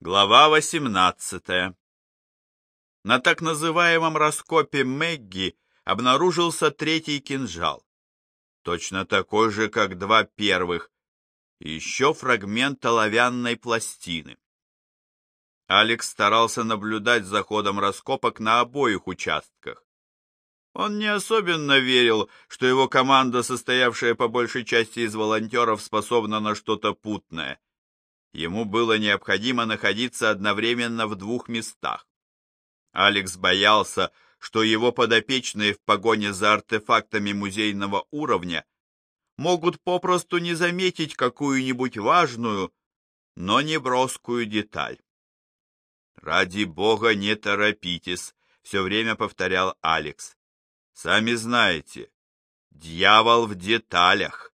Глава 18 На так называемом раскопе Мэгги обнаружился третий кинжал, точно такой же, как два первых, еще фрагмент оловянной пластины. Алекс старался наблюдать за ходом раскопок на обоих участках. Он не особенно верил, что его команда, состоявшая по большей части из волонтеров, способна на что-то путное. Ему было необходимо находиться одновременно в двух местах. Алекс боялся, что его подопечные в погоне за артефактами музейного уровня могут попросту не заметить какую-нибудь важную, но не броскую деталь. «Ради бога, не торопитесь», — все время повторял Алекс. «Сами знаете, дьявол в деталях».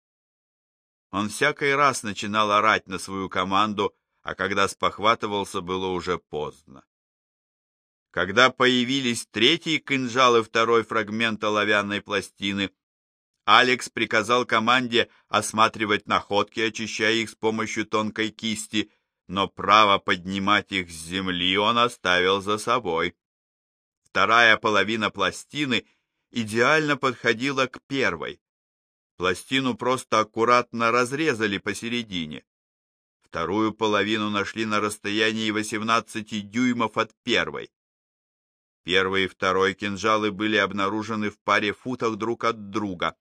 Он всякий раз начинал орать на свою команду, а когда спохватывался, было уже поздно. Когда появились третий кинжал и второй фрагмент оловянной пластины, Алекс приказал команде осматривать находки, очищая их с помощью тонкой кисти, но право поднимать их с земли он оставил за собой. Вторая половина пластины идеально подходила к первой. Пластину просто аккуратно разрезали посередине. Вторую половину нашли на расстоянии 18 дюймов от первой. Первый и второй кинжалы были обнаружены в паре футах друг от друга.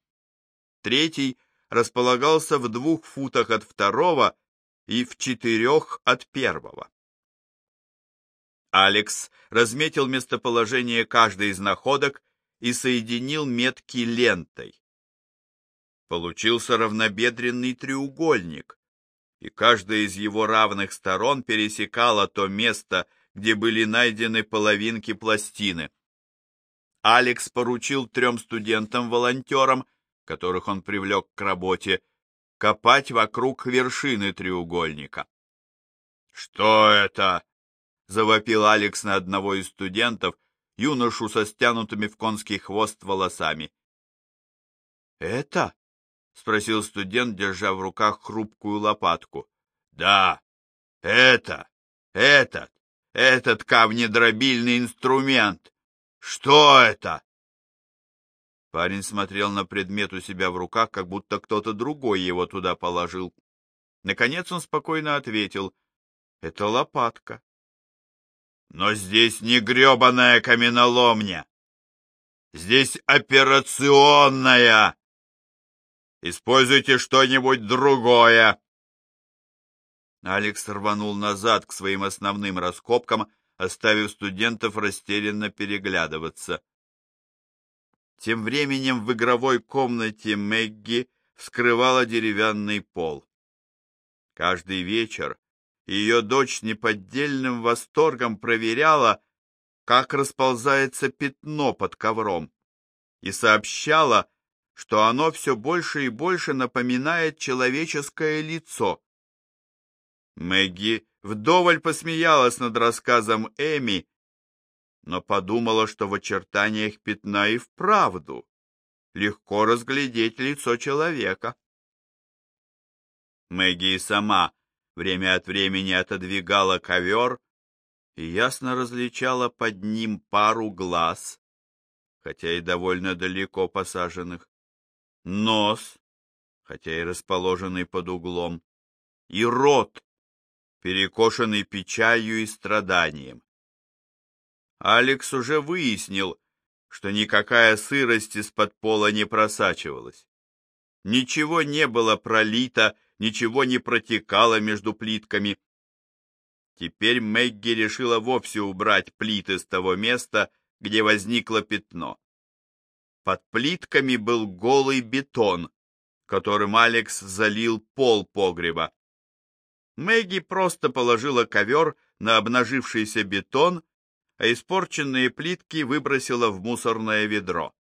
Третий располагался в двух футах от второго и в четырех от первого. Алекс разметил местоположение каждой из находок и соединил метки лентой. Получился равнобедренный треугольник, и каждая из его равных сторон пересекала то место, где были найдены половинки пластины. Алекс поручил трем студентам-волонтерам, которых он привлек к работе, копать вокруг вершины треугольника. «Что это?» — завопил Алекс на одного из студентов, юношу со стянутыми в конский хвост волосами. «Это?» — спросил студент, держа в руках хрупкую лопатку. «Да, это, этот, этот камнедробильный инструмент. Что это?» Парень смотрел на предмет у себя в руках, как будто кто-то другой его туда положил. Наконец он спокойно ответил. «Это лопатка». «Но здесь не гребаная каменоломня. Здесь операционная. Используйте что-нибудь другое». Алекс рванул назад к своим основным раскопкам, оставив студентов растерянно переглядываться. Тем временем в игровой комнате Мэгги вскрывала деревянный пол. Каждый вечер ее дочь неподдельным восторгом проверяла, как расползается пятно под ковром, и сообщала, что оно все больше и больше напоминает человеческое лицо. Мэгги вдоволь посмеялась над рассказом Эми но подумала, что в очертаниях пятна и вправду легко разглядеть лицо человека. Мэгги сама время от времени отодвигала ковер и ясно различала под ним пару глаз, хотя и довольно далеко посаженных, нос, хотя и расположенный под углом, и рот, перекошенный печалью и страданием. Алекс уже выяснил, что никакая сырость из-под пола не просачивалась. Ничего не было пролито, ничего не протекало между плитками. Теперь Мэгги решила вовсе убрать плиты с того места, где возникло пятно. Под плитками был голый бетон, которым Алекс залил пол погреба. Мэгги просто положила ковер на обнажившийся бетон а испорченные плитки выбросила в мусорное ведро.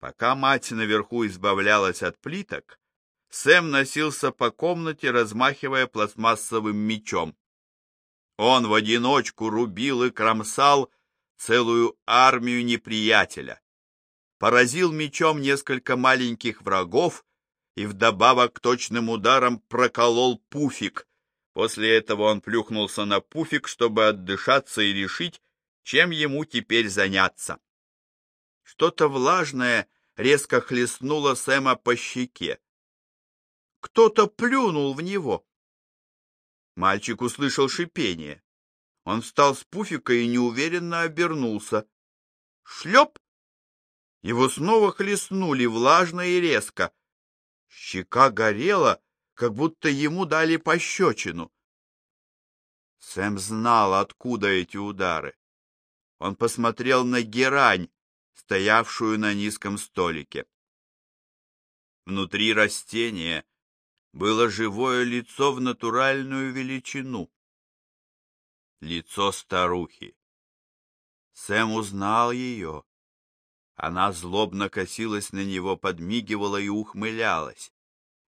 Пока мать наверху избавлялась от плиток, Сэм носился по комнате, размахивая пластмассовым мечом. Он в одиночку рубил и кромсал целую армию неприятеля, поразил мечом несколько маленьких врагов и вдобавок точным ударом проколол пуфик, После этого он плюхнулся на пуфик, чтобы отдышаться и решить, чем ему теперь заняться. Что-то влажное резко хлестнуло Сэма по щеке. Кто-то плюнул в него. Мальчик услышал шипение. Он встал с пуфика и неуверенно обернулся. Шлеп! Его снова хлестнули влажно и резко. Щека горела, как будто ему дали пощечину. Сэм знал, откуда эти удары. Он посмотрел на герань, стоявшую на низком столике. Внутри растения было живое лицо в натуральную величину. Лицо старухи. Сэм узнал ее. Она злобно косилась на него, подмигивала и ухмылялась.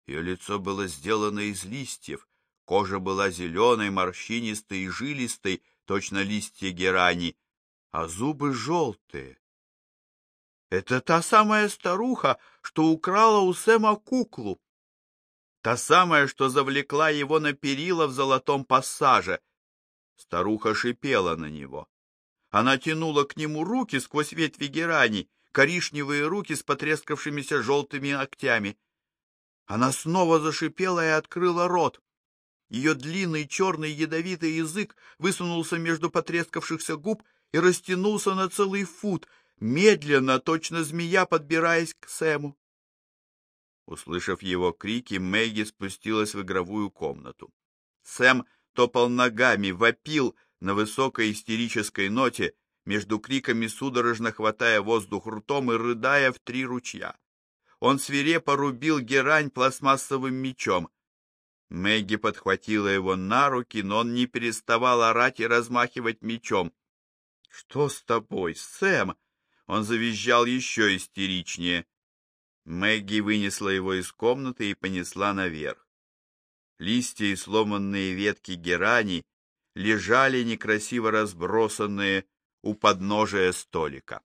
Ее лицо было сделано из листьев, кожа была зеленой, морщинистой и жилистой, точно листья герани, а зубы желтые. Это та самая старуха, что украла у Сэма куклу. Та самая, что завлекла его на перила в золотом пассаже. Старуха шипела на него. Она тянула к нему руки сквозь ветви герани, коричневые руки с потрескавшимися желтыми ногтями. Она снова зашипела и открыла рот. Ее длинный черный ядовитый язык высунулся между потрескавшихся губ и растянулся на целый фут, медленно, точно змея, подбираясь к Сэму. Услышав его крики, Мэгги спустилась в игровую комнату. Сэм топал ногами, вопил на высокой истерической ноте, между криками судорожно хватая воздух ртом и рыдая в три ручья. Он свирепо рубил герань пластмассовым мечом. Мэгги подхватила его на руки, но он не переставал орать и размахивать мечом. — Что с тобой, Сэм? Он завизжал еще истеричнее. Мэгги вынесла его из комнаты и понесла наверх. Листья и сломанные ветки герани лежали некрасиво разбросанные у подножия столика.